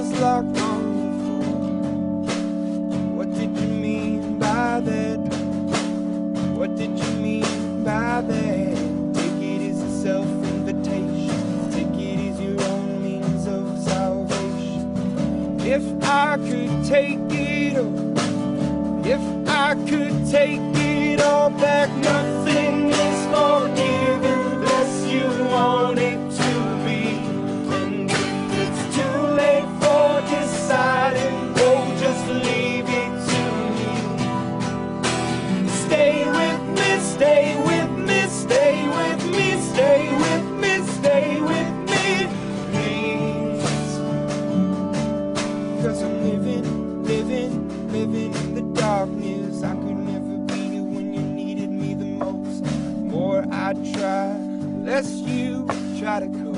was locked on the floor. What did you mean by that? What did you mean by that? Take it as a self invitation, take it as your own means of salvation. If I could take it all, if I could take it all back, nothing is forgiven. darkness. I could never be you when you needed me the most. The more I try, less you try to cope.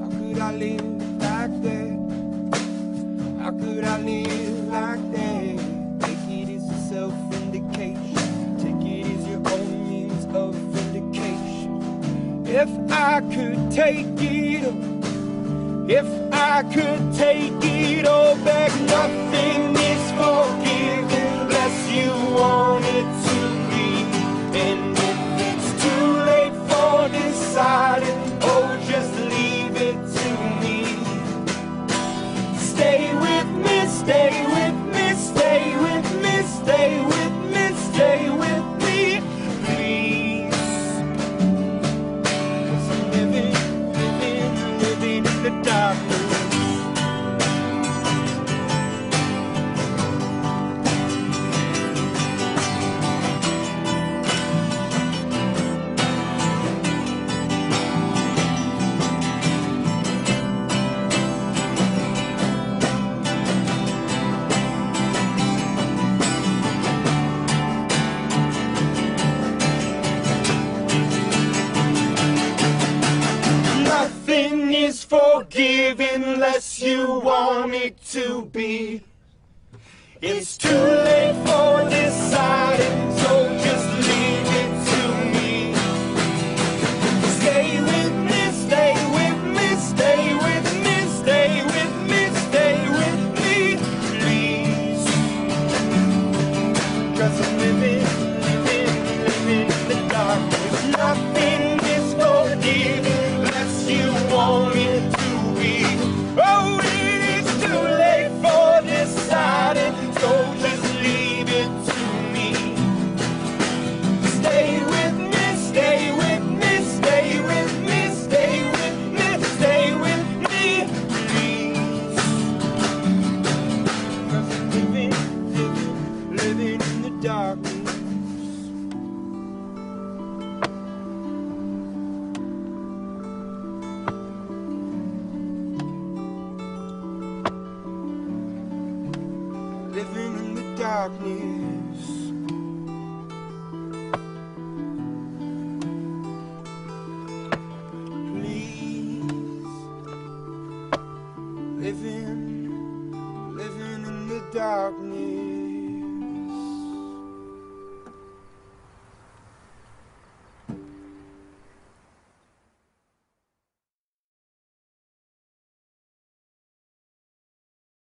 How could I live like that? How could I live like that? Take it as a self-indication. Take it as your own means of vindication. If I could take it if I could take it all back, nothing forgive. Bless you all. forgive unless you want it to be. It's too late for deciding. darkness. Please, living, living in the darkness.